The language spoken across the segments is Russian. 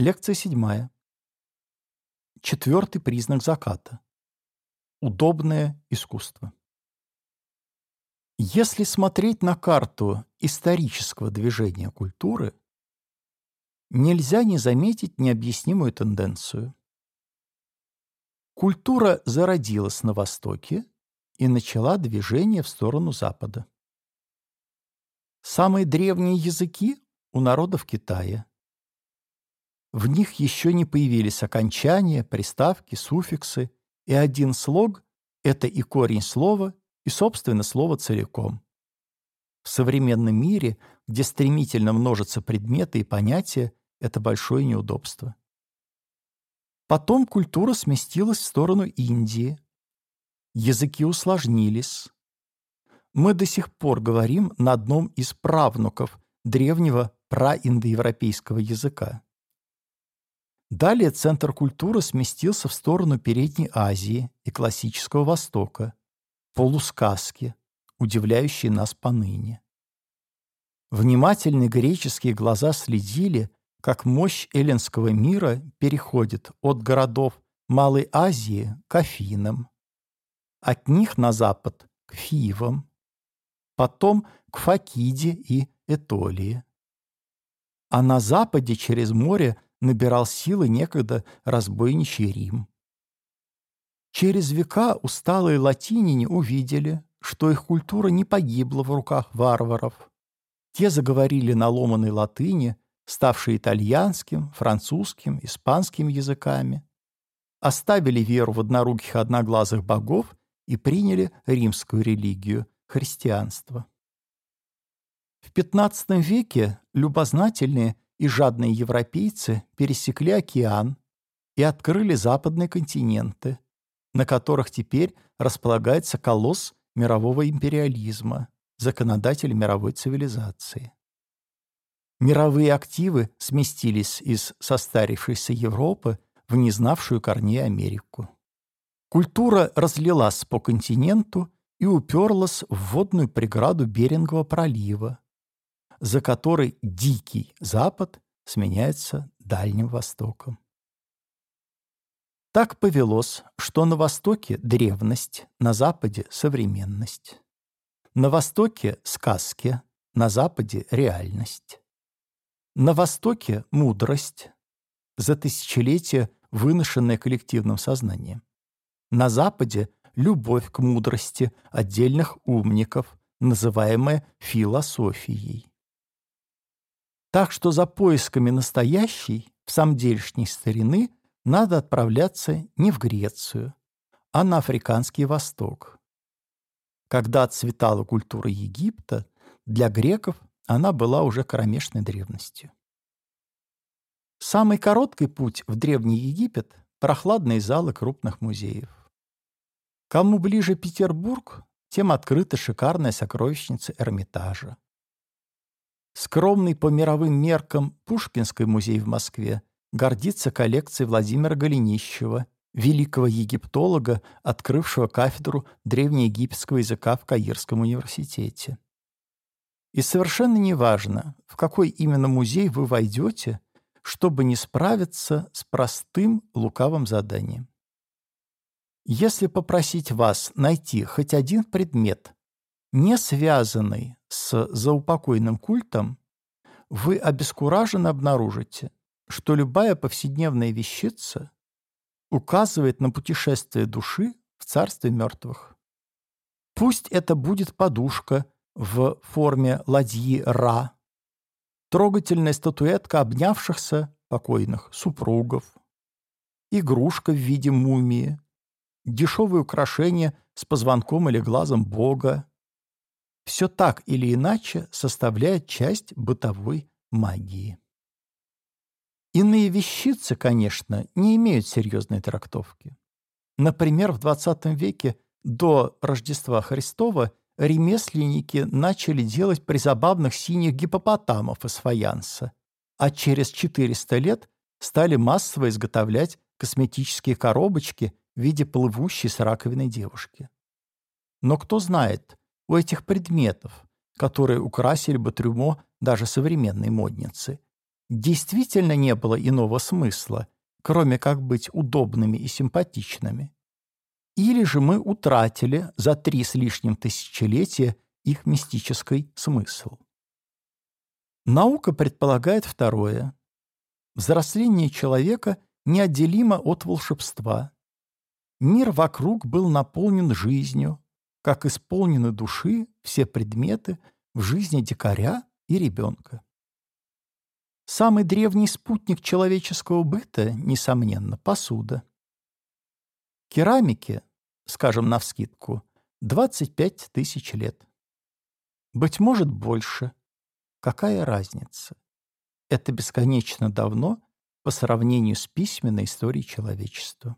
Лекция седьмая. Четвертый признак заката. Удобное искусство. Если смотреть на карту исторического движения культуры, нельзя не заметить необъяснимую тенденцию. Культура зародилась на Востоке и начала движение в сторону Запада. Самые древние языки у народов Китая. В них еще не появились окончания, приставки, суффиксы, и один слог — это и корень слова, и, собственно, слово целиком. В современном мире, где стремительно множатся предметы и понятия, это большое неудобство. Потом культура сместилась в сторону Индии. Языки усложнились. Мы до сих пор говорим на одном из правнуков древнего праиндоевропейского языка. Далее центр культуры сместился в сторону Передней Азии и классического Востока, полусказки, удивляющие нас поныне. Внимательные греческие глаза следили, как мощь эллинского мира переходит от городов Малой Азии к Афинам, от них на запад к Фивам, потом к Факиде и Этолии. А на западе через море набирал силы некогда разбойничий Рим. Через века усталые латиняне увидели, что их культура не погибла в руках варваров. Те заговорили на ломаной латыни, ставшей итальянским, французским, испанским языками, оставили веру в одноруких одноглазых богов и приняли римскую религию – христианство. В XV веке любознательные и жадные европейцы пересекли океан и открыли западные континенты, на которых теперь располагается колосс мирового империализма, законодатель мировой цивилизации. Мировые активы сместились из состарившейся Европы в незнавшую корней Америку. Культура разлилась по континенту и уперлась в водную преграду Берингового пролива, за которой Дикий Запад сменяется Дальним Востоком. Так повелось, что на Востоке древность, на Западе современность. На Востоке сказки, на Западе реальность. На Востоке мудрость, за тысячелетия выношенная коллективным сознанием. На Западе любовь к мудрости отдельных умников, называемая философией. Так что за поисками настоящей, в самом делешней старины надо отправляться не в Грецию, а на Африканский Восток. Когда отцветала культура Египта, для греков она была уже кромешной древностью. Самый короткий путь в Древний Египет – прохладные залы крупных музеев. Кому ближе Петербург, тем открыта шикарная сокровищница Эрмитажа. Скромный по мировым меркам Пушкинский музей в Москве гордится коллекцией Владимира Голенищева, великого египтолога, открывшего кафедру древнеегипетского языка в Каирском университете. И совершенно неважно, в какой именно музей вы войдете, чтобы не справиться с простым лукавым заданием. Если попросить вас найти хоть один предмет, не связанный с заупокойным культом, вы обескураженно обнаружите, что любая повседневная вещица указывает на путешествие души в царстве мертвых. Пусть это будет подушка в форме ладьи Ра, трогательная статуэтка обнявшихся покойных супругов, игрушка в виде мумии, дешевые украшения с позвонком или глазом Бога. Все так или иначе составляет часть бытовой магии. Иные вещицы, конечно, не имеют серьезной трактовки. Например, в XX веке до Рождества Христова ремесленники начали делать призабавных синих гипопотамов из фаянса, а через 400 лет стали массово изготовлять косметические коробочки в виде плывущей с раковиной девушки. Но кто знает, у этих предметов, которые украсили бы трюмо даже современной модницы, действительно не было иного смысла, кроме как быть удобными и симпатичными. Или же мы утратили за три с лишним тысячелетия их мистический смысл. Наука предполагает второе. Взросление человека неотделимо от волшебства. Мир вокруг был наполнен жизнью, как исполнены души все предметы в жизни дикаря и ребенка. Самый древний спутник человеческого быта, несомненно, посуда. Керамике, скажем навскидку, 25 тысяч лет. Быть может, больше. Какая разница? Это бесконечно давно по сравнению с письменной историей человечества.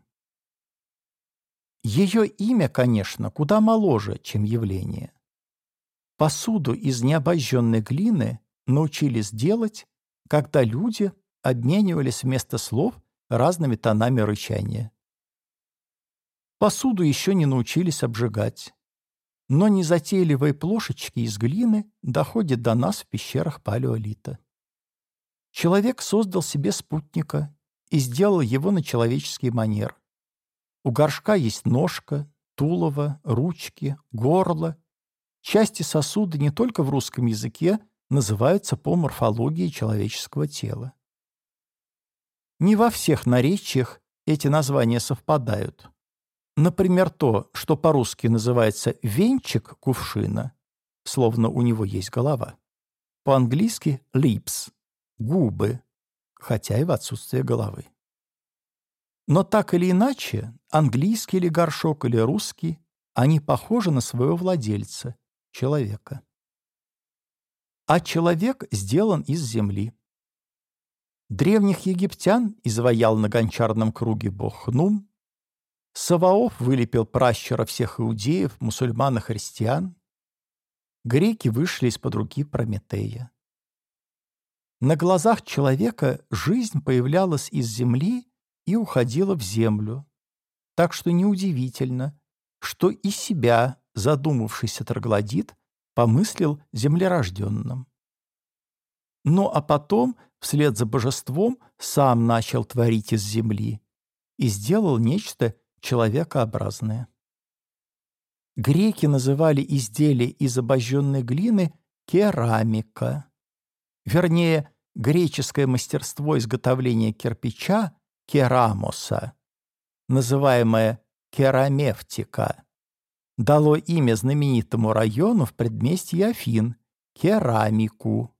Ее имя, конечно, куда моложе, чем явление. Посуду из необожженной глины научились делать когда люди обменивались вместо слов разными тонами рычания. Посуду еще не научились обжигать, но незатейливые плошечки из глины доходят до нас в пещерах палеолита. Человек создал себе спутника и сделал его на человеческий манер. У горшка есть ножка, тулово, ручки, горло. Части сосуда не только в русском языке, называются по морфологии человеческого тела. Не во всех наречиях эти названия совпадают. Например, то, что по-русски называется «венчик кувшина», словно у него есть голова. По-английски «lips» — губы, хотя и в отсутствие головы. Но так или иначе, английский или горшок, или русский, они похожи на своего владельца, человека а человек сделан из земли. Древних египтян изваял на гончарном круге бог Нум, Саваоф вылепил пращура всех иудеев, мусульман и христиан, греки вышли из-под руки Прометея. На глазах человека жизнь появлялась из земли и уходила в землю, так что неудивительно, что и себя задумавшийся троглодит помыслил землерожденным. Ну а потом, вслед за божеством, сам начал творить из земли и сделал нечто человекообразное. Греки называли изделие из обожженной глины керамика. Вернее, греческое мастерство изготовления кирпича – керамоса, называемое керамевтика дало имя знаменитому району в предместье Афин – Керамику.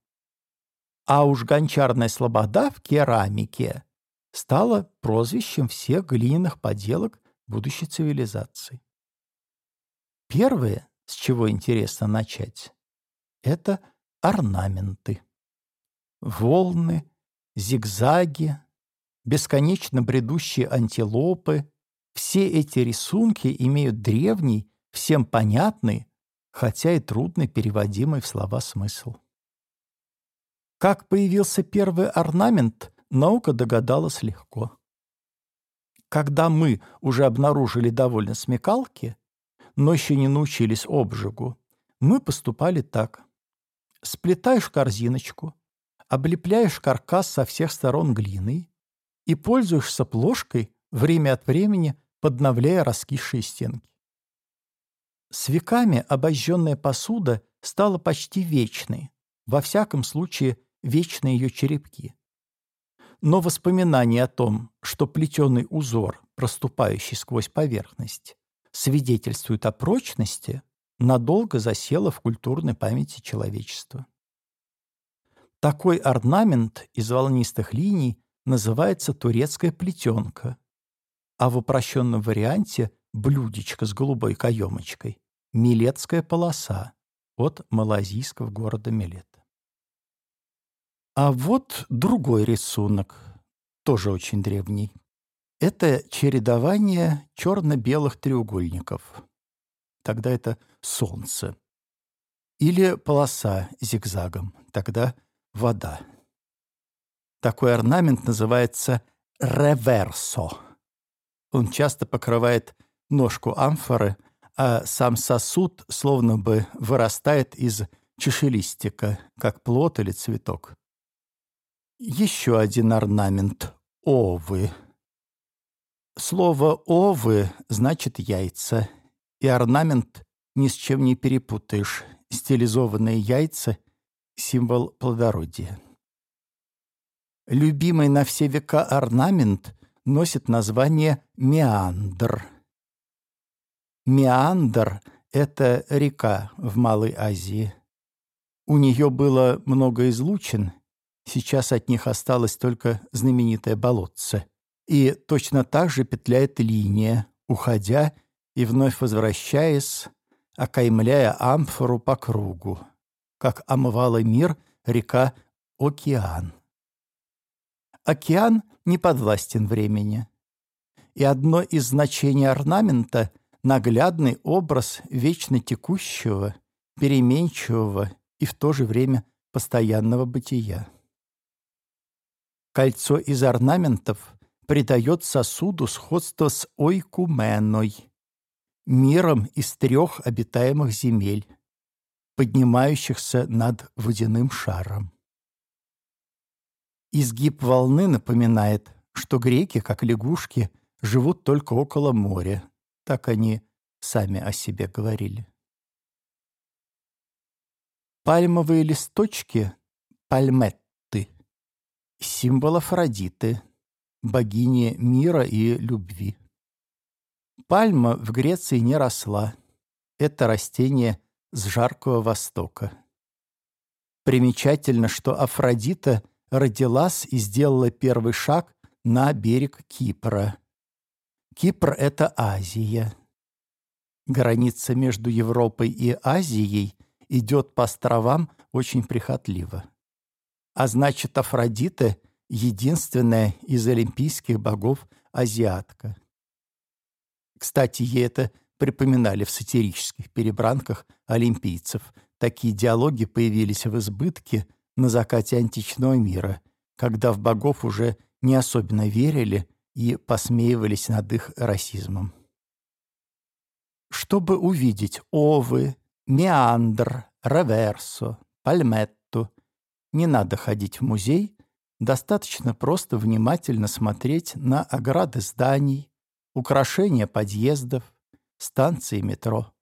А уж гончарная слобода в керамике стала прозвищем всех глиняных поделок будущей цивилизации. Первое, с чего интересно начать, это орнаменты. Волны, зигзаги, бесконечно бредущие антилопы – все эти рисунки имеют древний всем понятный, хотя и трудно переводимый в слова смысл. Как появился первый орнамент, наука догадалась легко. Когда мы уже обнаружили довольно смекалки, но еще не научились обжигу, мы поступали так. Сплетаешь корзиночку, облепляешь каркас со всех сторон глиной и пользуешься плошкой, время от времени подновляя раскисшие стенки. С веками обожженная посуда стала почти вечной, во всяком случае вечны ее черепки. Но воспоминание о том, что плетеный узор, проступающий сквозь поверхность, свидетельствует о прочности, надолго засело в культурной памяти человечества. Такой орнамент из волнистых линий называется турецкая плетенка, а в упрощенном варианте – блюдечко с голубой каемочкой Милетская полоса от малазийского города Милет. А вот другой рисунок, тоже очень древний. Это чередование черно-белых треугольников. Тогда это солнце. Или полоса зигзагом. Тогда вода. Такой орнамент называется реверсо. Он часто покрывает ножку амфоры – а сам сосуд словно бы вырастает из чешелистика, как плод или цветок. Еще один орнамент — овы. Слово «овы» значит «яйца», и орнамент ни с чем не перепутаешь. Стилизованные яйца — символ плодородия. Любимый на все века орнамент носит название «меандр». Меандр — это река в Малой Азии. У нее было много излучин, сейчас от них осталось только знаменитое болотце. И точно так же петляет линия, уходя и вновь возвращаясь, окаймляя амфору по кругу, как омывала мир река Океан. Океан не подвластен времени. И одно из значений орнамента — наглядный образ вечно текущего, переменчивого и в то же время постоянного бытия. Кольцо из орнаментов придает сосуду сходство с ойкуменой, миром из трех обитаемых земель, поднимающихся над водяным шаром. Изгиб волны напоминает, что греки, как лягушки, живут только около моря, так они сами о себе говорили. Пальмовые листочки — пальметты, символ Афродиты, богини мира и любви. Пальма в Греции не росла. Это растение с жаркого востока. Примечательно, что Афродита родилась и сделала первый шаг на берег Кипра. Кипр — это Азия. Граница между Европой и Азией идет по островам очень прихотливо. А значит, Афродита — единственная из олимпийских богов азиатка. Кстати, ей это припоминали в сатирических перебранках олимпийцев. Такие диалоги появились в избытке на закате античного мира, когда в богов уже не особенно верили и посмеивались над их расизмом. Чтобы увидеть овы, меандр, реверсо, пальметту, не надо ходить в музей, достаточно просто внимательно смотреть на ограды зданий, украшения подъездов, станции метро.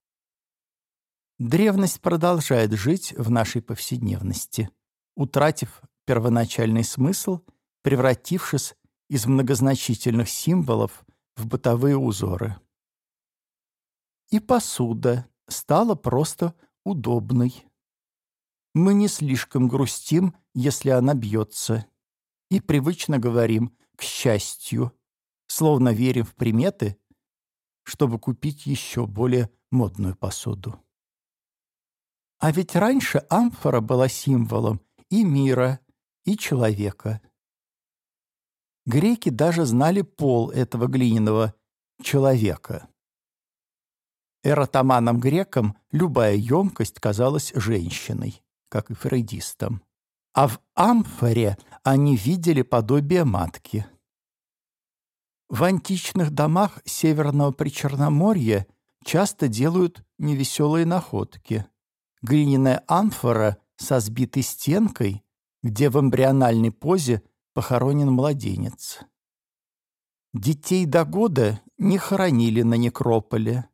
Древность продолжает жить в нашей повседневности, утратив первоначальный смысл, превратившись из многозначительных символов в бытовые узоры. И посуда стала просто удобной. Мы не слишком грустим, если она бьется, и привычно говорим «к счастью», словно верим в приметы, чтобы купить еще более модную посуду. А ведь раньше амфора была символом и мира, и человека. Греки даже знали пол этого глиняного человека. Эротоманам-грекам любая емкость казалась женщиной, как и фрейдистам. А в амфоре они видели подобие матки. В античных домах Северного Причерноморья часто делают невеселые находки. Глиняная амфора со сбитой стенкой, где в эмбриональной позе похоронен младенец. Детей до года не хоронили на некрополе.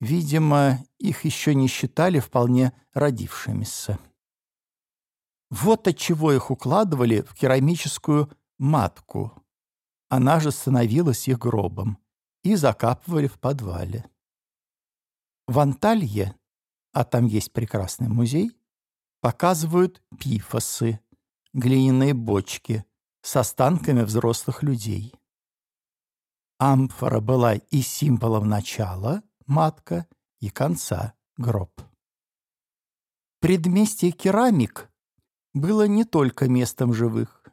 Видимо, их еще не считали вполне родившимися. Вот отчего их укладывали в керамическую матку. Она же становилась их гробом и закапывали в подвале. В Анталье, а там есть прекрасный музей, показывают пифосы, глиняные бочки, с останками взрослых людей. Амфора была и символом начала, матка, и конца, гроб. Предместье керамик было не только местом живых.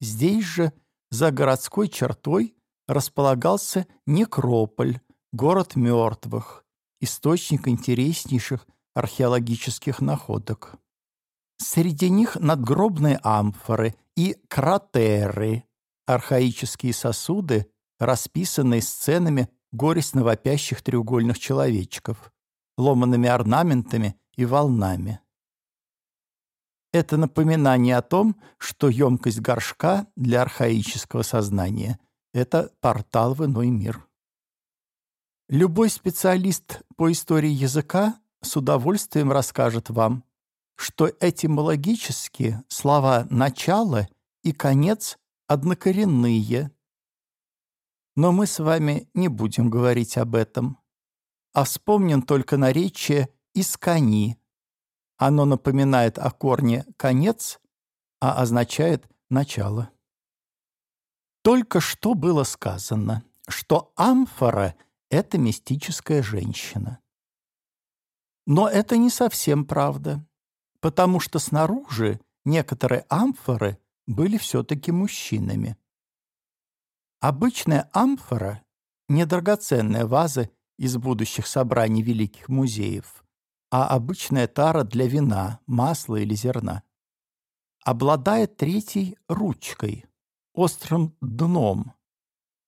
Здесь же, за городской чертой, располагался некрополь, город мертвых, источник интереснейших археологических находок. Среди них надгробные амфоры и кратеры, архаические сосуды, расписанные сценами горестно вопящих треугольных человечков, ломанными орнаментами и волнами. Это напоминание о том, что емкость горшка для архаического сознания — это портал в иной мир. Любой специалист по истории языка с удовольствием расскажет вам, что этимологически слова «начало» и «конец» однокоренные. Но мы с вами не будем говорить об этом, а вспомним только наречие «искани». Оно напоминает о корне «конец», а означает «начало». Только что было сказано, что амфора — это мистическая женщина. Но это не совсем правда, потому что снаружи некоторые амфоры были все-таки мужчинами. Обычная амфора — не драгоценная ваза из будущих собраний великих музеев, а обычная тара для вина, масла или зерна. Обладает третьей ручкой, острым дном,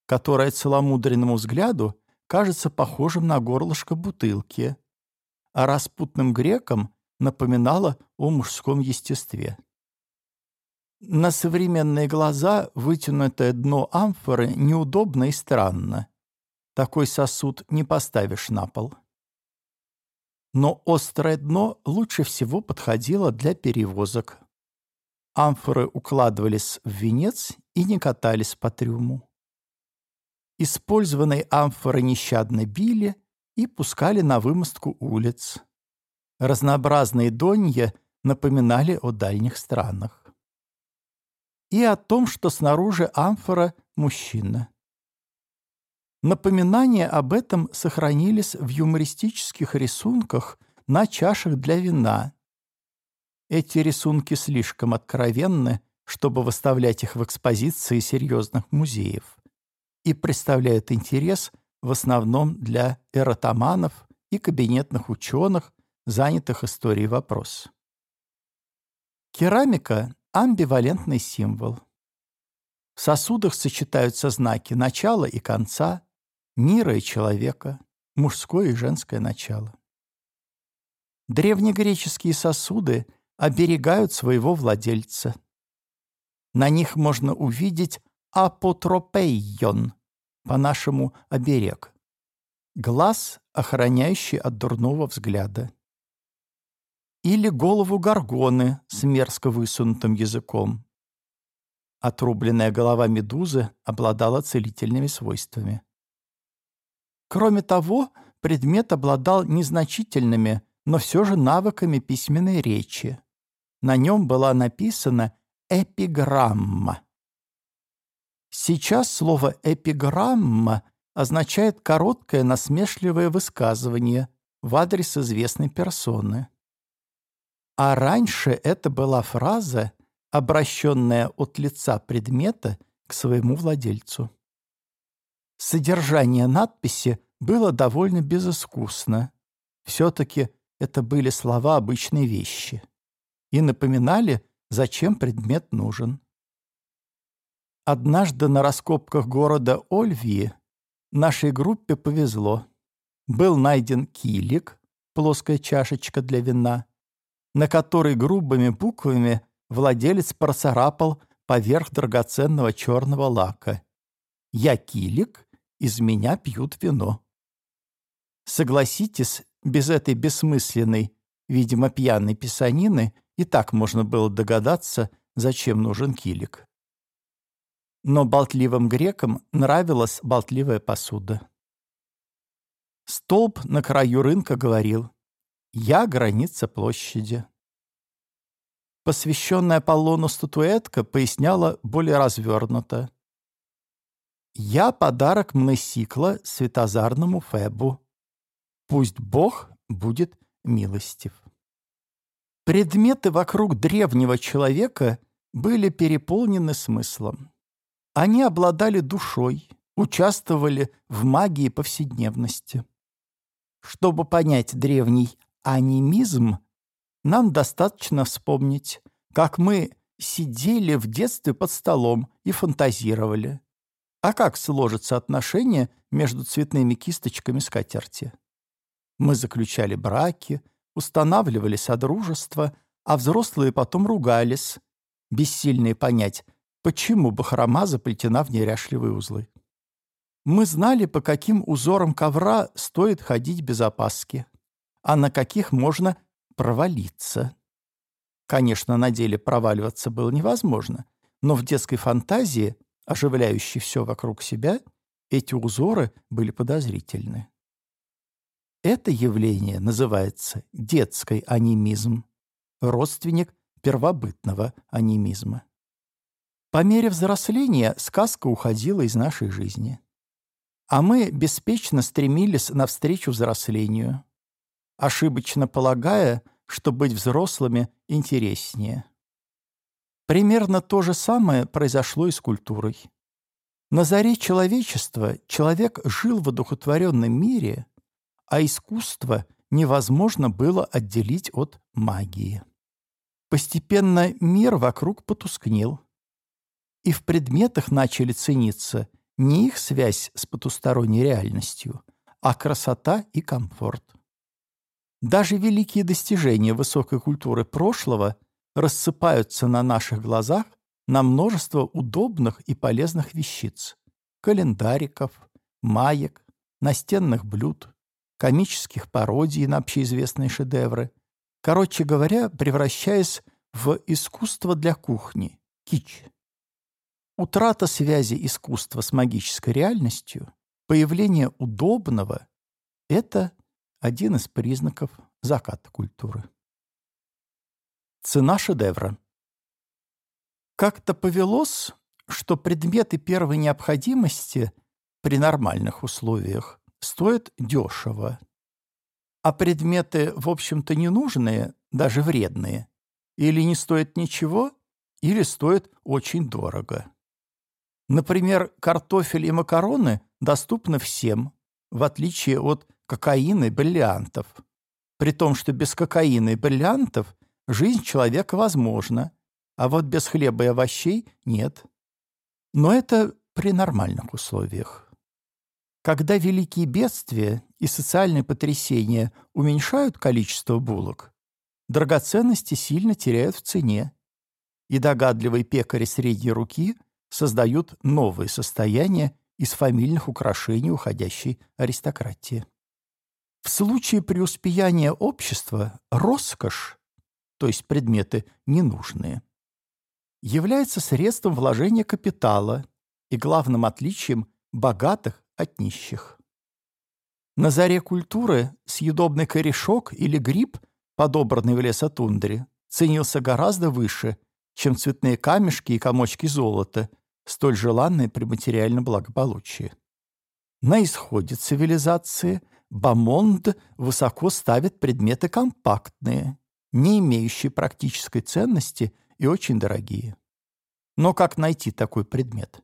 которое целомудренному взгляду кажется похожим на горлышко бутылки, а распутным грекам напоминало о мужском естестве. На современные глаза вытянутое дно амфоры неудобно и странно. Такой сосуд не поставишь на пол. Но острое дно лучше всего подходило для перевозок. Амфоры укладывались в венец и не катались по трюму. Использованные амфоры нещадно били и пускали на вымостку улиц. Разнообразные донья напоминали о дальних странах и о том, что снаружи амфора – мужчина. Напоминания об этом сохранились в юмористических рисунках на чашах для вина. Эти рисунки слишком откровенны, чтобы выставлять их в экспозиции серьезных музеев, и представляют интерес в основном для эротоманов и кабинетных ученых, занятых историей вопрос. Керамика амбивалентный символ. В сосудах сочетаются знаки начала и конца, мира и человека, мужское и женское начало. Древнегреческие сосуды оберегают своего владельца. На них можно увидеть апотропейон, по-нашему оберег, глаз, охраняющий от дурного взгляда или голову горгоны с мерзко высунутым языком. Отрубленная голова медузы обладала целительными свойствами. Кроме того, предмет обладал незначительными, но все же навыками письменной речи. На нем была написана эпиграмма. Сейчас слово «эпиграмма» означает короткое насмешливое высказывание в адрес известной персоны. А раньше это была фраза, обращенная от лица предмета к своему владельцу. Содержание надписи было довольно безыскусно. Все-таки это были слова обычной вещи и напоминали, зачем предмет нужен. Однажды на раскопках города Ольвии нашей группе повезло. Был найден килик, плоская чашечка для вина, на который грубыми буквами владелец процарапал поверх драгоценного черного лака. «Я килик, из меня пьют вино». Согласитесь, без этой бессмысленной, видимо, пьяной писанины и так можно было догадаться, зачем нужен килик. Но болтливым грекам нравилась болтливая посуда. Столб на краю рынка говорил я граница площади. Посвященная Аполлону статуэтка поясняла более развернуто. «Я подарок Мнесикла светозарному Фебу. Пусть Бог будет милостив». Предметы вокруг древнего человека были переполнены смыслом. Они обладали душой, участвовали в магии повседневности. Чтобы понять древний анимизм, нам достаточно вспомнить, как мы сидели в детстве под столом и фантазировали. А как сложатся отношения между цветными кисточками скатерти? Мы заключали браки, устанавливали содружество, а взрослые потом ругались, бессильные понять, почему бахрома заплетена в неряшливые узлы. Мы знали, по каким узорам ковра стоит ходить без опаски, а на каких можно провалиться. Конечно, на деле проваливаться было невозможно, но в детской фантазии, оживляющей все вокруг себя, эти узоры были подозрительны. Это явление называется детский анимизм, родственник первобытного анимизма. По мере взросления сказка уходила из нашей жизни. А мы беспечно стремились навстречу взрослению, ошибочно полагая, что быть взрослыми интереснее. Примерно то же самое произошло и с культурой. На заре человечества человек жил в одухотворенном мире, а искусство невозможно было отделить от магии. Постепенно мир вокруг потускнел, и в предметах начали цениться не их связь с потусторонней реальностью, а красота и комфорт. Даже великие достижения высокой культуры прошлого рассыпаются на наших глазах на множество удобных и полезных вещиц – календариков, маек, настенных блюд, комических пародий на общеизвестные шедевры. Короче говоря, превращаясь в искусство для кухни – кич. Утрата связи искусства с магической реальностью, появление удобного – это один из признаков заката культуры. Цена шедевра. Как-то повелось, что предметы первой необходимости при нормальных условиях стоят дешево, а предметы, в общем-то, ненужные, даже вредные, или не стоят ничего, или стоят очень дорого. Например, картофель и макароны доступны всем, в отличие от кокаина и бриллиантов. При том, что без кокаина и бриллиантов жизнь человека возможна, а вот без хлеба и овощей нет. Но это при нормальных условиях. Когда великие бедствия и социальные потрясения уменьшают количество булок, драгоценности сильно теряют в цене, и догадливые пекари средней руки создают новые состояния из фамильных украшений уходящей аристократии. В случае преуспеяния общества роскошь, то есть предметы ненужные, является средством вложения капитала и главным отличием богатых от нищих. На заре культуры съедобный корешок или гриб, подобранный в лесотундре, ценился гораздо выше, чем цветные камешки и комочки золота, столь желанные при материальном благополучии. На исходе цивилизации – Бамонд высоко ставит предметы компактные, не имеющие практической ценности и очень дорогие. Но как найти такой предмет?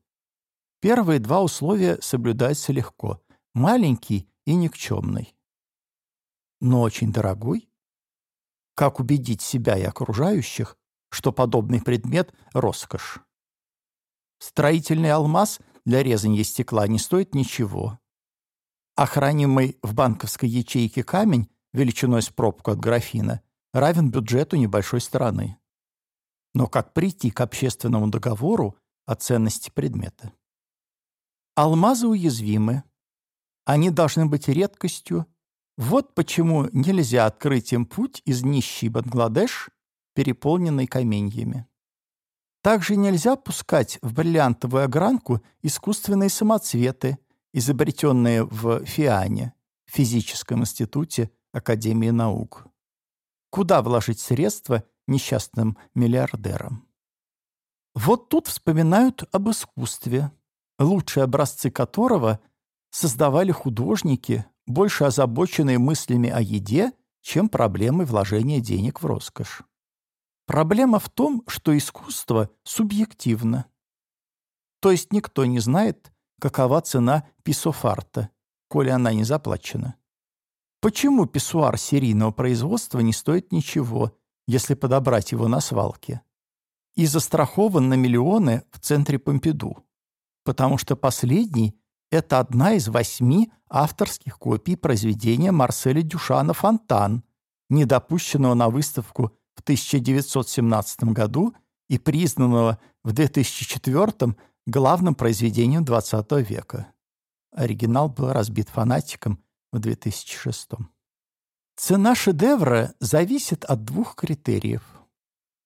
Первые два условия соблюдаются легко – маленький и никчемный. Но очень дорогой? Как убедить себя и окружающих, что подобный предмет – роскошь? Строительный алмаз для резания стекла не стоит ничего, Охранимый в банковской ячейке камень величиной с пробку от графина равен бюджету небольшой страны. Но как прийти к общественному договору о ценности предмета? Алмазы уязвимы. Они должны быть редкостью. Вот почему нельзя открыть им путь из нищей Бангладеш, переполненной каменьями. Также нельзя пускать в бриллиантовую огранку искусственные самоцветы – изобретенные в ФИАНе, Физическом институте Академии наук. Куда вложить средства несчастным миллиардерам? Вот тут вспоминают об искусстве, лучшие образцы которого создавали художники, больше озабоченные мыслями о еде, чем проблемой вложения денег в роскошь. Проблема в том, что искусство субъективно. То есть никто не знает, какова цена писофарта, коли она не заплачена. Почему писсуар серийного производства не стоит ничего, если подобрать его на свалке? И застрахован на миллионы в центре Помпиду, потому что последний – это одна из восьми авторских копий произведения Марселя Дюшана «Фонтан», недопущенного на выставку в 1917 году и признанного в 2004 главным произведением XX века. Оригинал был разбит фанатиком в 2006. Цена шедевра зависит от двух критериев.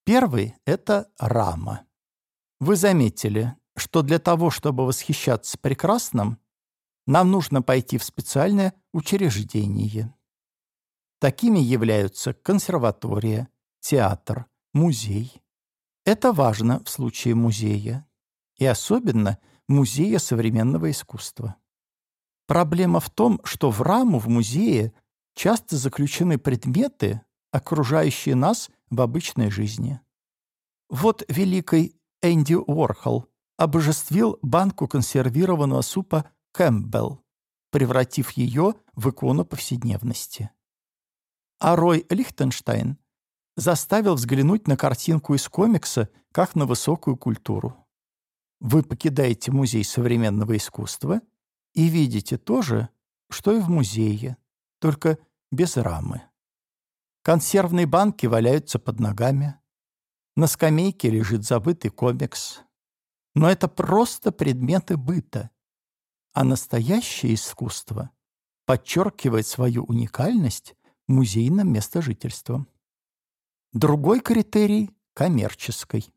Первый – это рама. Вы заметили, что для того, чтобы восхищаться прекрасным, нам нужно пойти в специальное учреждение. Такими являются консерватория, театр, музей. Это важно в случае музея. И особенно музея современного искусства. Проблема в том, что в раму в музее часто заключены предметы, окружающие нас в обычной жизни. Вот великий Энди Уорхол обожествил банку консервированного супа Кэмпбелл, превратив ее в икону повседневности. А Рой Лихтенштейн заставил взглянуть на картинку из комикса как на высокую культуру. Вы покидаете музей современного искусства и видите то же, что и в музее, только без рамы. Консервные банки валяются под ногами. На скамейке лежит забытый комикс. Но это просто предметы быта. А настоящее искусство подчеркивает свою уникальность музейным местожительством. Другой критерий – коммерческий.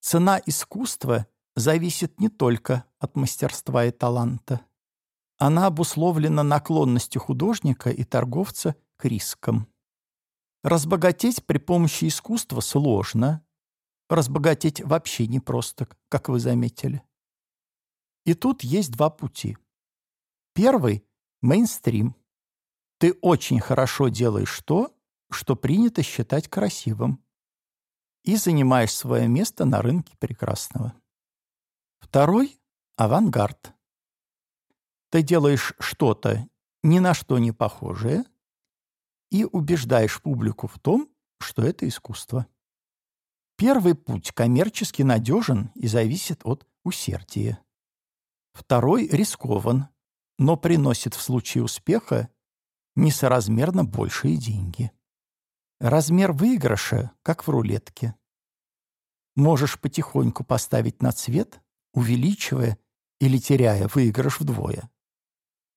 Цена искусства зависит не только от мастерства и таланта. Она обусловлена наклонностью художника и торговца к рискам. Разбогатеть при помощи искусства сложно. Разбогатеть вообще непросто, как вы заметили. И тут есть два пути. Первый – мейнстрим. Ты очень хорошо делаешь то, что принято считать красивым, и занимаешь свое место на рынке прекрасного. Второй – авангард. Ты делаешь что-то ни на что не похожее и убеждаешь публику в том, что это искусство. Первый путь коммерчески надежен и зависит от усердия. Второй рискован, но приносит в случае успеха несоразмерно большие деньги. Размер выигрыша, как в рулетке. Можешь потихоньку поставить на цвет, увеличивая или теряя выигрыш вдвое.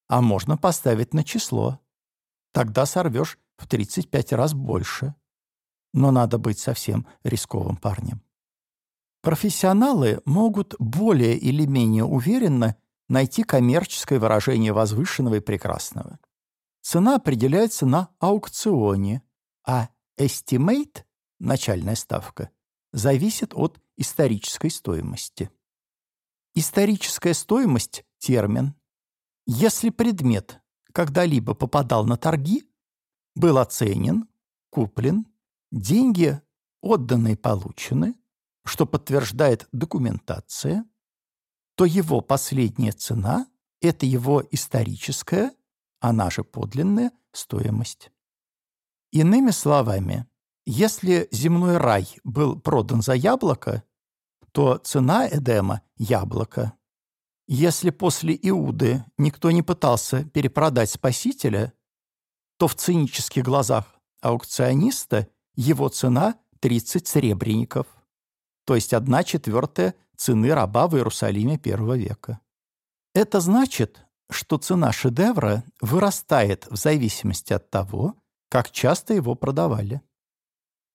А можно поставить на число. Тогда сорвешь в 35 раз больше. Но надо быть совсем рисковым парнем. Профессионалы могут более или менее уверенно найти коммерческое выражение возвышенного и прекрасного. Цена определяется на аукционе, а estimate, начальная ставка, зависит от исторической стоимости. Историческая стоимость – термин. Если предмет когда-либо попадал на торги, был оценен, куплен, деньги отданные получены, что подтверждает документация, то его последняя цена – это его историческая, она же подлинная, стоимость. Иными словами, если земной рай был продан за яблоко, то цена Эдема – яблоко. Если после Иуды никто не пытался перепродать Спасителя, то в цинических глазах аукциониста его цена – 30 сребреников, то есть одна четвертая цены раба в Иерусалиме первого века. Это значит, что цена шедевра вырастает в зависимости от того, как часто его продавали.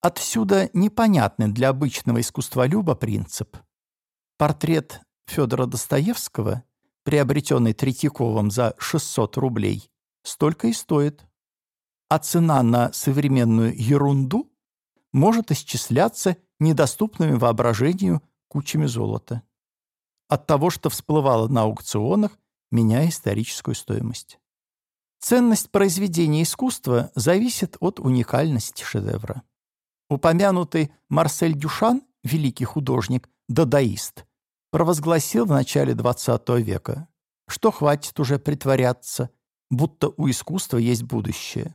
Отсюда непонятный для обычного искусстволюба принцип. Портрет Федора Достоевского, приобретенный Третьяковым за 600 рублей, столько и стоит а цена на современную ерунду может исчисляться недоступными воображению кучами золота. От того, что всплывало на аукционах, меняя историческую стоимость. Ценность произведения искусства зависит от уникальности шедевра. Упомянутый Марсель Дюшан, великий художник, дадаист, провозгласил в начале XX века, что хватит уже притворяться, будто у искусства есть будущее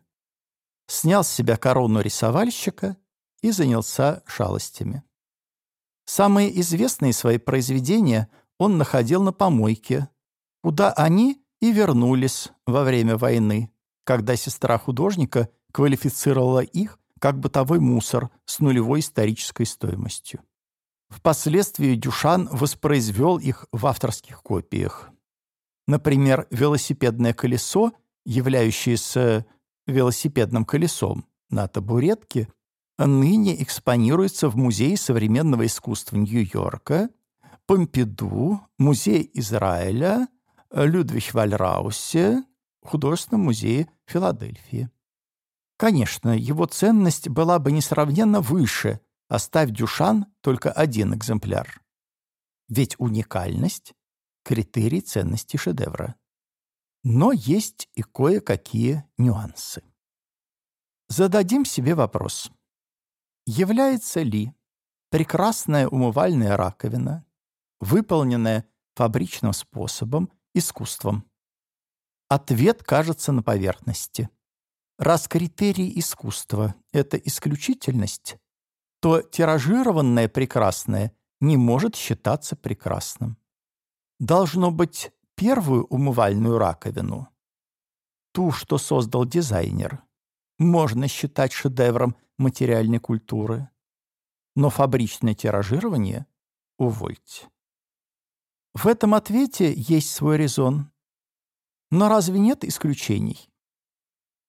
снял с себя корону рисовальщика и занялся шалостями. Самые известные свои произведения он находил на помойке, куда они и вернулись во время войны, когда сестра художника квалифицировала их как бытовой мусор с нулевой исторической стоимостью. Впоследствии Дюшан воспроизвел их в авторских копиях. Например, велосипедное колесо, являющееся велосипедным колесом на табуретке, ныне экспонируется в Музее современного искусства Нью-Йорка, Помпиду, Музей Израиля, Людвиг Вальраусе, Художественном музее Филадельфии. Конечно, его ценность была бы несравненно выше, оставь Дюшан только один экземпляр. Ведь уникальность — критерий ценности шедевра. Но есть и кое-какие нюансы. Зададим себе вопрос. Является ли прекрасная умывальная раковина, выполненная фабричным способом, искусством? Ответ кажется на поверхности. Раз критерий искусства — это исключительность, то тиражированное прекрасное не может считаться прекрасным. Должно быть первую умывальную раковину, ту, что создал дизайнер, можно считать шедевром материальной культуры. Но фабричное тиражирование — увольте. В этом ответе есть свой резон. Но разве нет исключений?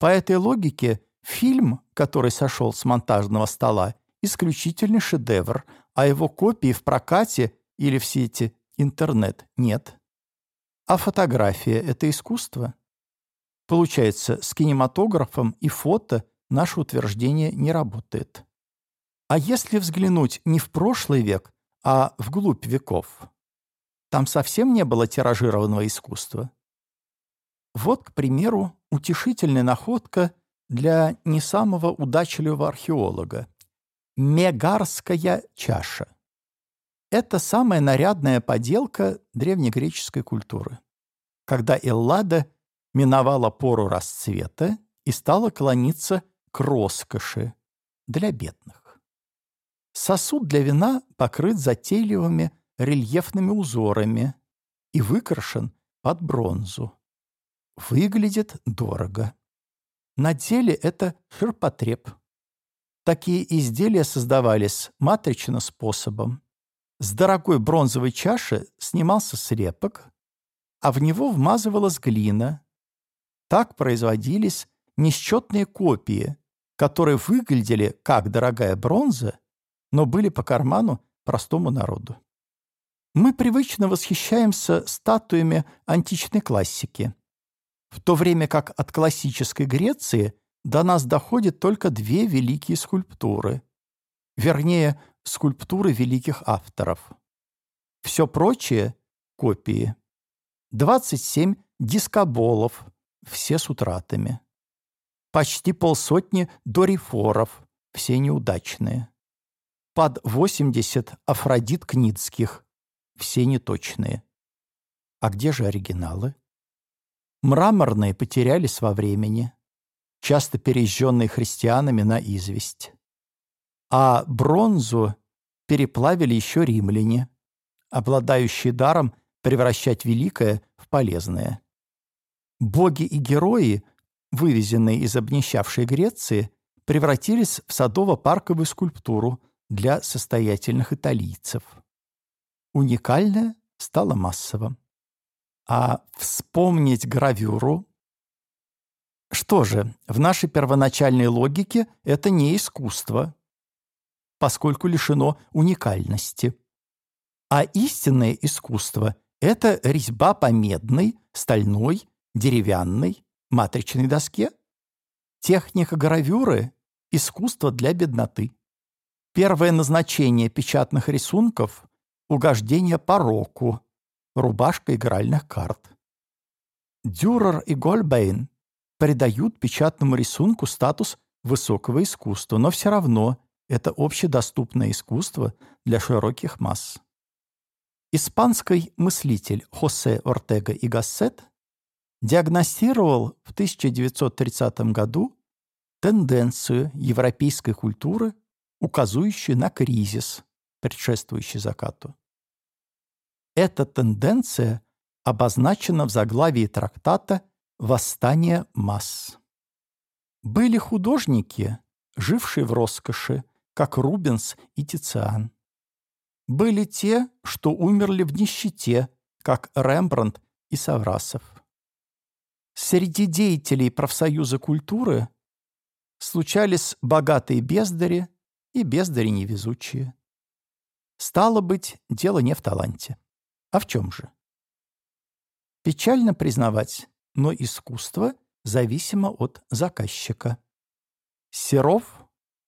По этой логике фильм, который сошел с монтажного стола, исключительный шедевр, а его копии в прокате или в сети интернет нет. А фотография — это искусство? Получается, с кинематографом и фото наше утверждение не работает. А если взглянуть не в прошлый век, а вглубь веков, там совсем не было тиражированного искусства. Вот, к примеру, утешительная находка для не самого удачливого археолога. Мегарская чаша. Это самая нарядная поделка древнегреческой культуры. Когда Эллада миновала пору расцвета и стала клониться к роскоши для бедных. Сосуд для вина покрыт затейливыми рельефными узорами и выкрашен под бронзу. Выглядит дорого. На деле это ширпотреб. Такие изделия создавались матричным способом. С дорогой бронзовой чаши снимался слепок, а в него вмазывалась глина, так производились несчетные копии, которые выглядели как дорогая бронза, но были по карману простому народу. Мы привычно восхищаемся статуями античной классики, в то время как от классической Греции до нас доходят только две великие скульптуры, вернее, скульптуры великих авторов. Все прочее — копии. 27 дискоболов, все с утратами. Почти полсотни дорифоров, все неудачные. Под 80 Афродит Кницких, все неточные. А где же оригиналы? Мраморные потерялись во времени, часто пережженные христианами на известь. А бронзу переплавили еще римляне, обладающие даром превращать великое в полезное. Боги и герои, вывезенные из обнищавшей Греции, превратились в садово-парковую скульптуру для состоятельных италийцев. Уникальное стало массовым. А вспомнить гравюру? Что же, в нашей первоначальной логике это не искусство, поскольку лишено уникальности. А истинное искусство — это резьба по медной, стальной деревянной, матричной доске. Техника гравюры – искусство для бедноты. Первое назначение печатных рисунков – угождение пороку, рубашка игральных карт. Дюрер и Гольбейн придают печатному рисунку статус высокого искусства, но все равно это общедоступное искусство для широких масс. Испанский мыслитель Хосе Ортега и Гассет диагностировал в 1930 году тенденцию европейской культуры, указывающую на кризис, предшествующий закату. Эта тенденция обозначена в заглавии трактата «Восстание масс». Были художники, жившие в роскоши, как Рубенс и Тициан. Были те, что умерли в нищете, как Рембрандт и Саврасов. Среди деятелей профсоюза культуры случались богатые бездари и бездари невезучие. Стало быть, дело не в таланте. А в чем же? Печально признавать, но искусство зависимо от заказчика. Серов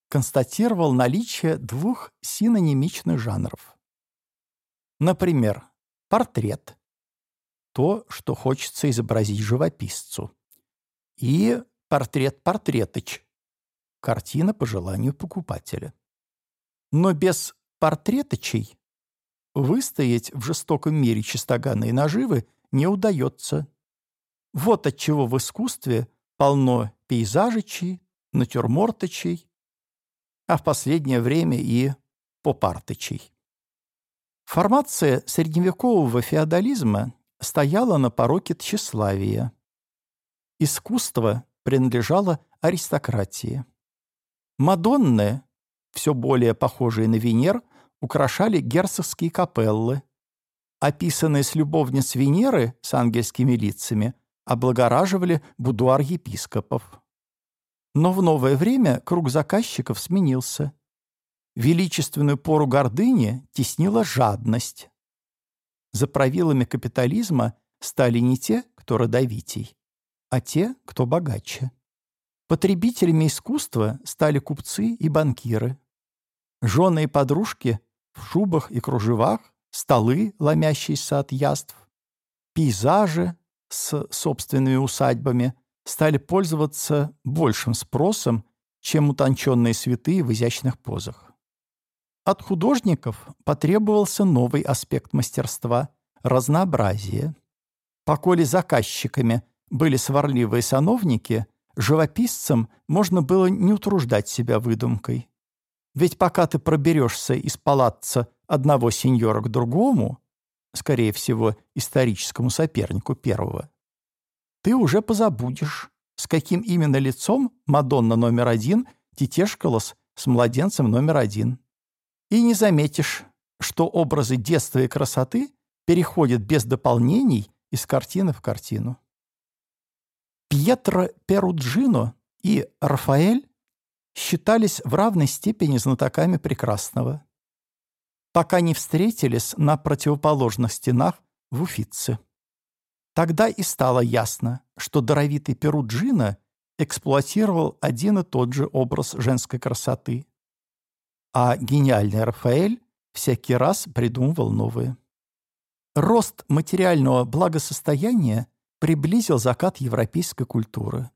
констатировал наличие двух синонимичных жанров. Например, портрет – то, что хочется изобразить живописцу, и портрет-портретыч – картина по желанию покупателя. Но без портреточей выстоять в жестоком мире чистоганной наживы не удается. Вот отчего в искусстве полно пейзажичей, натюрморточей, а в последнее время и попартычей. Формация средневекового феодализма стояла на пороке тщеславия. Искусство принадлежало аристократии. Мадонны, все более похожие на Венер, украшали герцогские капеллы. Описанные с любовниц Венеры с ангельскими лицами облагораживали будуар епископов. Но в новое время круг заказчиков сменился. Величественную пору гордыни теснила жадность. За правилами капитализма стали не те, кто родовитей, а те, кто богаче. Потребителями искусства стали купцы и банкиры. Жены и подружки в шубах и кружевах, столы, ломящиеся от яств, пейзажи с собственными усадьбами стали пользоваться большим спросом, чем утонченные святые в изящных позах. От художников потребовался новый аспект мастерства – разнообразие. Поколе заказчиками были сварливые сановники, живописцам можно было не утруждать себя выдумкой. Ведь пока ты проберешься из палатца одного сеньора к другому, скорее всего, историческому сопернику первого, ты уже позабудешь, с каким именно лицом Мадонна номер один тетешкалась с младенцем номер один. И не заметишь, что образы детства и красоты переходят без дополнений из картины в картину. Пьетро Перуджино и Рафаэль считались в равной степени знатоками прекрасного, пока не встретились на противоположных стенах в Уфице. Тогда и стало ясно, что даровитый Перуджино эксплуатировал один и тот же образ женской красоты, а гениальный Рафаэль всякий раз придумывал новые. Рост материального благосостояния приблизил закат европейской культуры,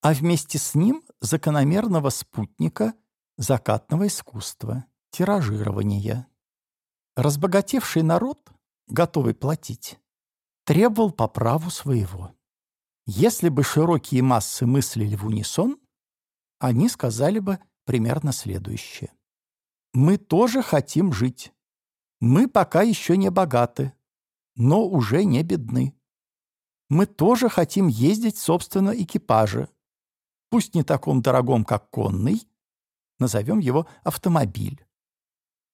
а вместе с ним закономерного спутника закатного искусства, тиражирования. Разбогатевший народ, готовый платить, требовал по праву своего. Если бы широкие массы мыслили в унисон, они сказали бы примерно следующее. «Мы тоже хотим жить. Мы пока еще не богаты, но уже не бедны. Мы тоже хотим ездить в собственном экипаже, пусть не таком дорогом, как конный, назовем его автомобиль.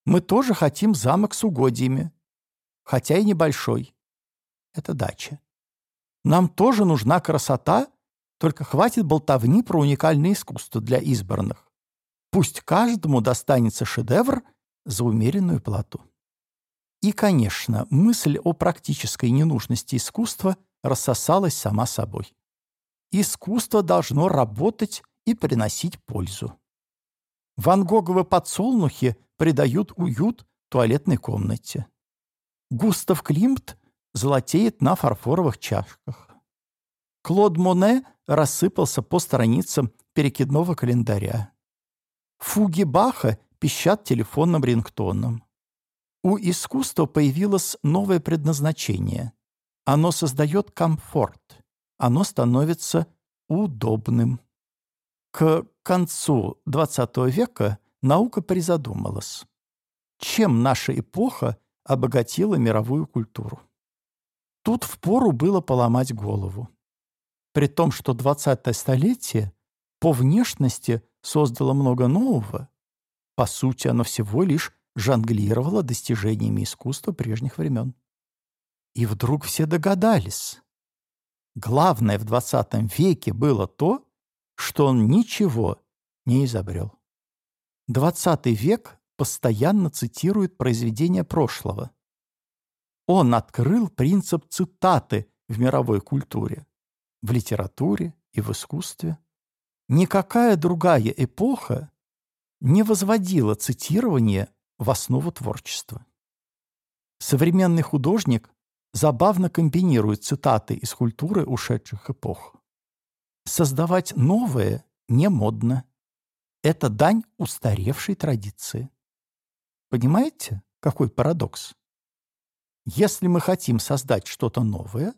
Мы тоже хотим замок с угодьями, хотя и небольшой это дача. Нам тоже нужна красота, только хватит болтовни про уникальное искусство для избранных. Пусть каждому достанется шедевр за умеренную плату. И, конечно, мысль о практической ненужности искусства рассосалась сама собой. Искусство должно работать и приносить пользу. Ван Гоговы подсолнухи придают уют туалетной комнате. Густав Климт золотеет на фарфоровых чашках. Клод Моне рассыпался по страницам перекидного календаря. Фуги Баха пищат телефонным рингтоном. У искусства появилось новое предназначение. Оно создает комфорт. Оно становится удобным. К концу XX века наука призадумалась. Чем наша эпоха обогатила мировую культуру? Тут впору было поломать голову. При том, что 20-е столетие по внешности создало много нового, по сути, оно всего лишь жонглировало достижениями искусства прежних времен. И вдруг все догадались. Главное в XX веке было то, что он ничего не изобрел. XX век постоянно цитирует произведения прошлого. Он открыл принцип цитаты в мировой культуре, в литературе и в искусстве. Никакая другая эпоха не возводила цитирование в основу творчества. Современный художник забавно комбинирует цитаты из культуры ушедших эпох. Создавать новое не модно. Это дань устаревшей традиции. Понимаете, какой парадокс? Если мы хотим создать что-то новое,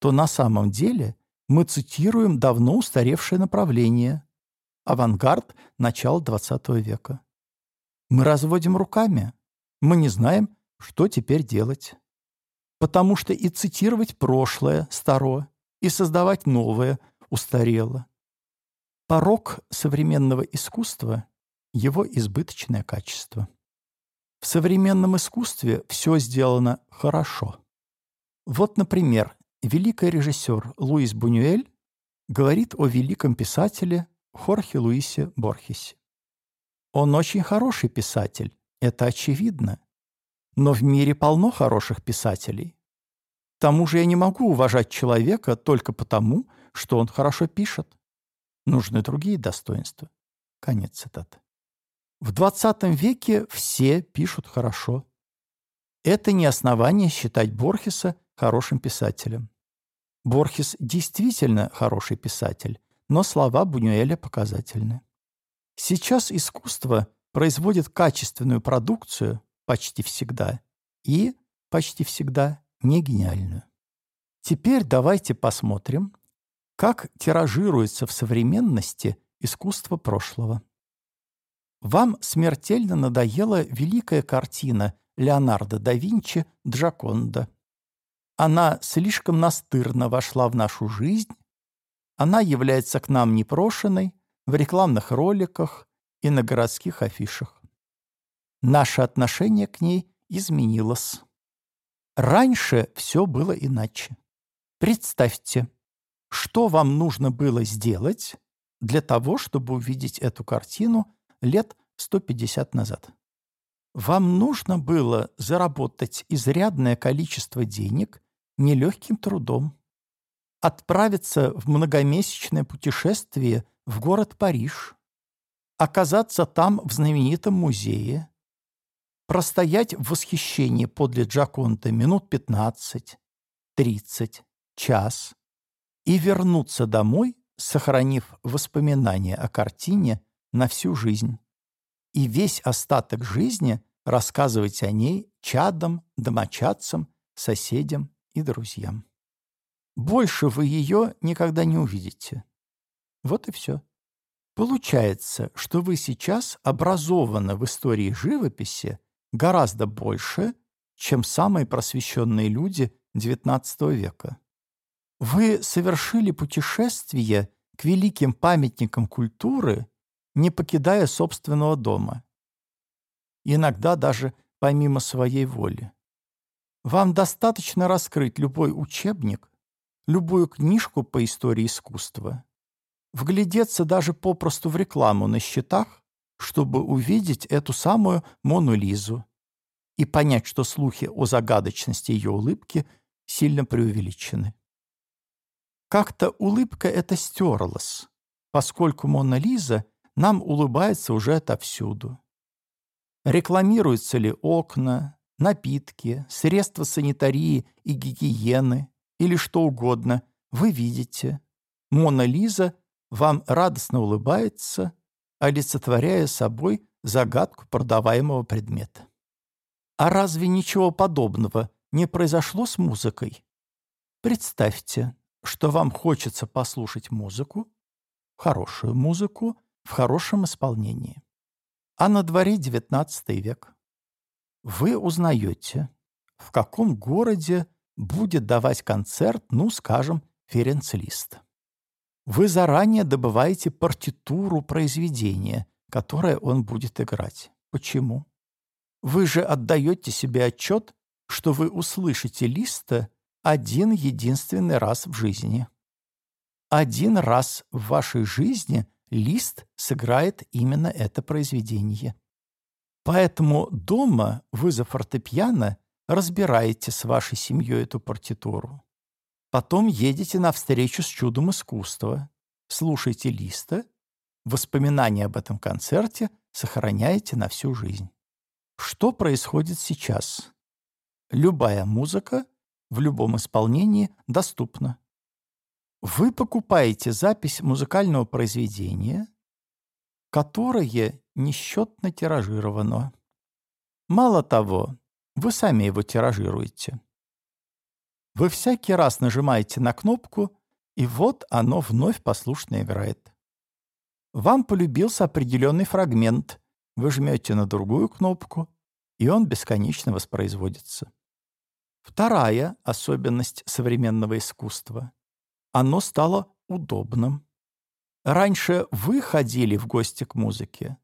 то на самом деле мы цитируем давно устаревшее направление – авангард начала XX века. Мы разводим руками. Мы не знаем, что теперь делать. Потому что и цитировать прошлое старо, и создавать новое устарело. Порог современного искусства – его избыточное качество. В современном искусстве все сделано хорошо. Вот, например, великий режиссер Луис Бунюэль говорит о великом писателе Хорхе Луисе Борхесе. Он очень хороший писатель, это очевидно. Но в мире полно хороших писателей. К тому же я не могу уважать человека только потому, что он хорошо пишет. Нужны другие достоинства. Конец цитаты. В 20 веке все пишут хорошо. Это не основание считать Борхеса хорошим писателем. Борхес действительно хороший писатель, но слова Бунюэля показательны. Сейчас искусство производит качественную продукцию почти всегда и почти всегда не гениальную. Теперь давайте посмотрим, как тиражируется в современности искусство прошлого. Вам смертельно надоела великая картина Леонардо да Винчи «Джаконда». Она слишком настырно вошла в нашу жизнь, она является к нам непрошенной в рекламных роликах и на городских афишах. Наше отношение к ней изменилось. Раньше все было иначе. Представьте, что вам нужно было сделать для того, чтобы увидеть эту картину лет 150 назад. Вам нужно было заработать изрядное количество денег нелегким трудом, отправиться в многомесячное путешествие в город Париж, оказаться там в знаменитом музее, простоять в восхищении подле Джаконта минут 15, 30, час и вернуться домой, сохранив воспоминания о картине на всю жизнь. И весь остаток жизни рассказывать о ней чадам, домочадцам, соседям и друзьям. Больше вы ее никогда не увидите. Вот и все. Получается, что вы сейчас образованы в истории живописи гораздо больше, чем самые просвещенные люди XIX века. Вы совершили путешествие к великим памятникам культуры, не покидая собственного дома. Иногда даже помимо своей воли. Вам достаточно раскрыть любой учебник, любую книжку по истории искусства, вглядеться даже попросту в рекламу на счетах, чтобы увидеть эту самую Мону Лизу и понять, что слухи о загадочности ее улыбки сильно преувеличены. Как-то улыбка эта стерлась, поскольку Мона Лиза нам улыбается уже отовсюду. Рекламируются ли окна, напитки, средства санитарии и гигиены или что угодно, вы видите. Мона Лиза вам радостно улыбается, олицетворяя собой загадку продаваемого предмета. А разве ничего подобного не произошло с музыкой? Представьте, что вам хочется послушать музыку, хорошую музыку в хорошем исполнении. А на дворе XIX век. Вы узнаете, в каком городе будет давать концерт, ну, скажем, Ференц Лист. Вы заранее добываете партитуру произведения, которое он будет играть. Почему? Вы же отдаете себе отчет, что вы услышите Листа один единственный раз в жизни. Один раз в вашей жизни Лист сыграет именно это произведение. Поэтому дома вы за фортепиано разбираете с вашей семьей эту партитуру. Потом едете на встречу с чудом искусства, слушаете Листа, воспоминания об этом концерте сохраняете на всю жизнь. Что происходит сейчас? Любая музыка в любом исполнении доступна. Вы покупаете запись музыкального произведения, которое несчетно тиражировано. Мало того, вы сами его тиражируете. Вы всякий раз нажимаете на кнопку, и вот оно вновь послушно играет. Вам полюбился определенный фрагмент, вы жмете на другую кнопку, и он бесконечно воспроизводится. Вторая особенность современного искусства – оно стало удобным. Раньше вы ходили в гости к музыке.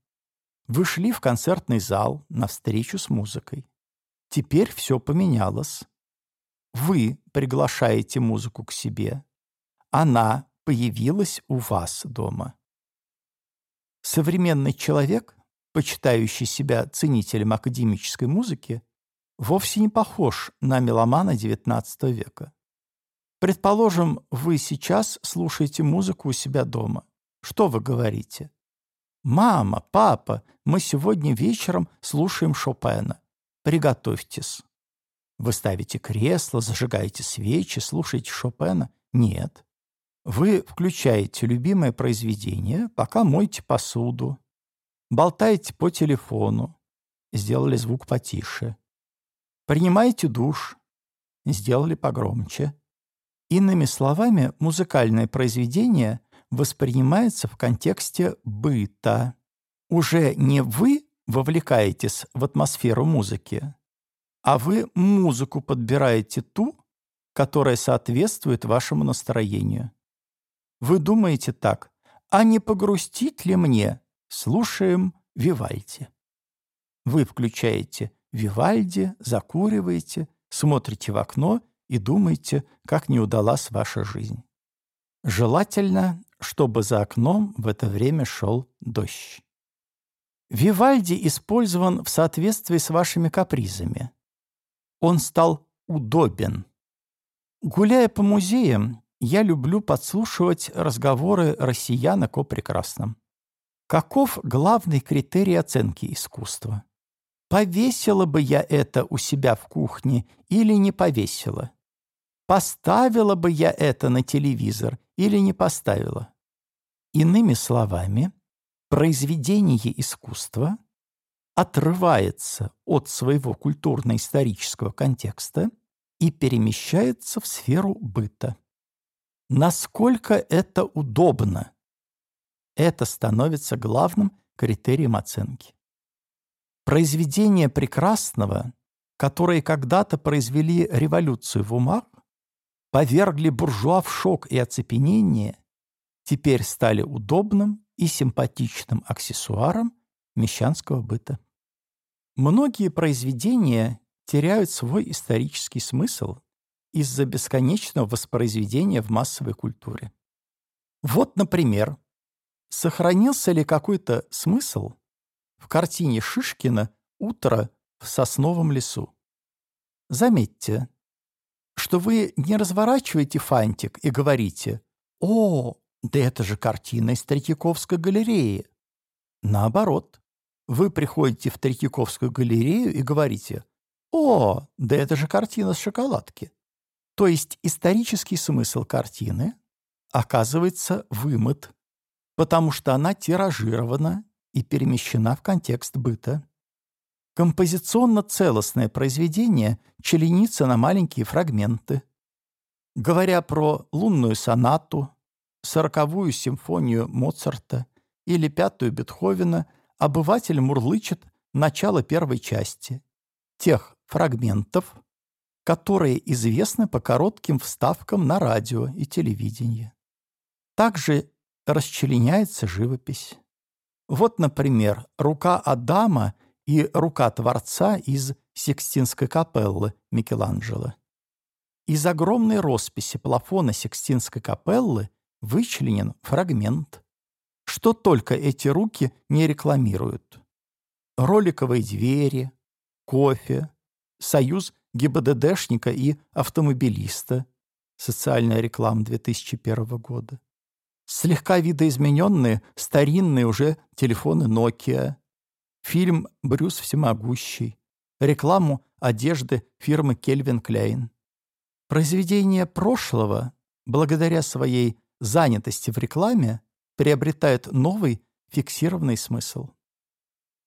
Вы шли в концертный зал на встречу с музыкой. Теперь все поменялось. Вы приглашаете музыку к себе. Она появилась у вас дома. Современный человек, почитающий себя ценителем академической музыки, вовсе не похож на меломана XIX века. Предположим, вы сейчас слушаете музыку у себя дома. Что вы говорите? «Мама, папа, мы сегодня вечером слушаем Шопена. Приготовьтесь». Вы ставите кресло, зажигаете свечи, слушаете Шопена? Нет. Вы включаете любимое произведение, пока моете посуду, болтаете по телефону, сделали звук потише. Принимаете душ, сделали погромче. Иными словами, музыкальное произведение воспринимается в контексте быта. Уже не вы вовлекаетесь в атмосферу музыки, а вы музыку подбираете ту, которая соответствует вашему настроению. Вы думаете так, а не погрустить ли мне? Слушаем Вивальди. Вы включаете Вивальди, закуриваете, смотрите в окно и думаете, как не удалась ваша жизнь. Желательно, чтобы за окном в это время шел дождь. Вивальди использован в соответствии с вашими капризами. Он стал удобен. Гуляя по музеям, я люблю подслушивать разговоры россиянок о прекрасном. Каков главный критерий оценки искусства? Повесила бы я это у себя в кухне или не повесила? Поставила бы я это на телевизор или не поставила? Иными словами, произведение искусства отрывается от своего культурно-исторического контекста и перемещается в сферу быта. Насколько это удобно, это становится главным критерием оценки. Произведения прекрасного, которые когда-то произвели революцию в умах, повергли буржуа в шок и оцепенение, теперь стали удобным и симпатичным аксессуаром мещанского быта. Многие произведения теряют свой исторический смысл из-за бесконечного воспроизведения в массовой культуре. Вот, например, сохранился ли какой-то смысл в картине Шишкина «Утро в сосновом лесу». Заметьте, что вы не разворачиваете фантик и говорите «О, да это же картина из Третьяковской галереи». Наоборот, вы приходите в Третьяковскую галерею и говорите «О, да это же картина с шоколадки». То есть исторический смысл картины оказывается вымыт, потому что она тиражирована и перемещена в контекст быта. Композиционно целостное произведение членится на маленькие фрагменты. Говоря про лунную сонату, сороковую симфонию Моцарта или пятую Бетховена, обыватель мурлычет начало первой части, тех фрагментов, которые известны по коротким вставкам на радио и телевидении. Также расчленяется живопись. Вот, например, рука Адама и рука Творца из Сикстинской капеллы Микеланджело. Из огромной росписи плафона Сикстинской капеллы вычленен фрагмент. Что только эти руки не рекламируют. Роликовые двери, кофе, союз ГИБДДшника и автомобилиста, социальная реклама 2001 года, слегка видоизмененные старинные уже телефоны Nokia, фильм «Брюс всемогущий», рекламу одежды фирмы Кельвин Клейн. Произведения прошлого, благодаря своей занятости в рекламе, приобретают новый фиксированный смысл.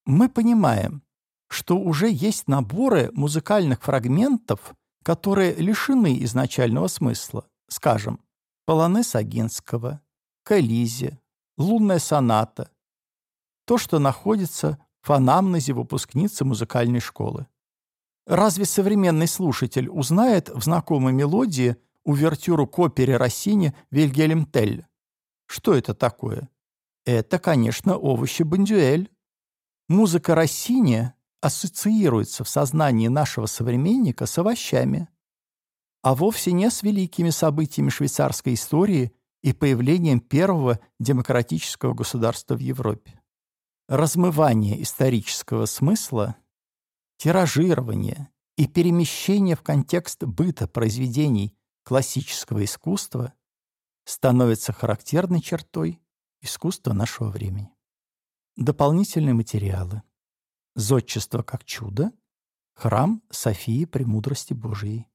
Мы понимаем, что уже есть наборы музыкальных фрагментов, которые лишены изначального смысла, скажем, полонез Агинского, Кализе, лунная соната, то, что находится в анамнезе выпускницы музыкальной школы. Разве современный слушатель узнает в знакомой мелодии увертюру к опере Россини «Вильгельм Тель»? Что это такое? Это, конечно, овощи Бондюэль. Музыка Россини ассоциируется в сознании нашего современника с овощами, а вовсе не с великими событиями швейцарской истории и появлением первого демократического государства в Европе. Размывание исторического смысла, тиражирование и перемещение в контекст быта произведений классического искусства становится характерной чертой искусства нашего времени. Дополнительные материалы. Зодчество как чудо. Храм Софии Премудрости Божией.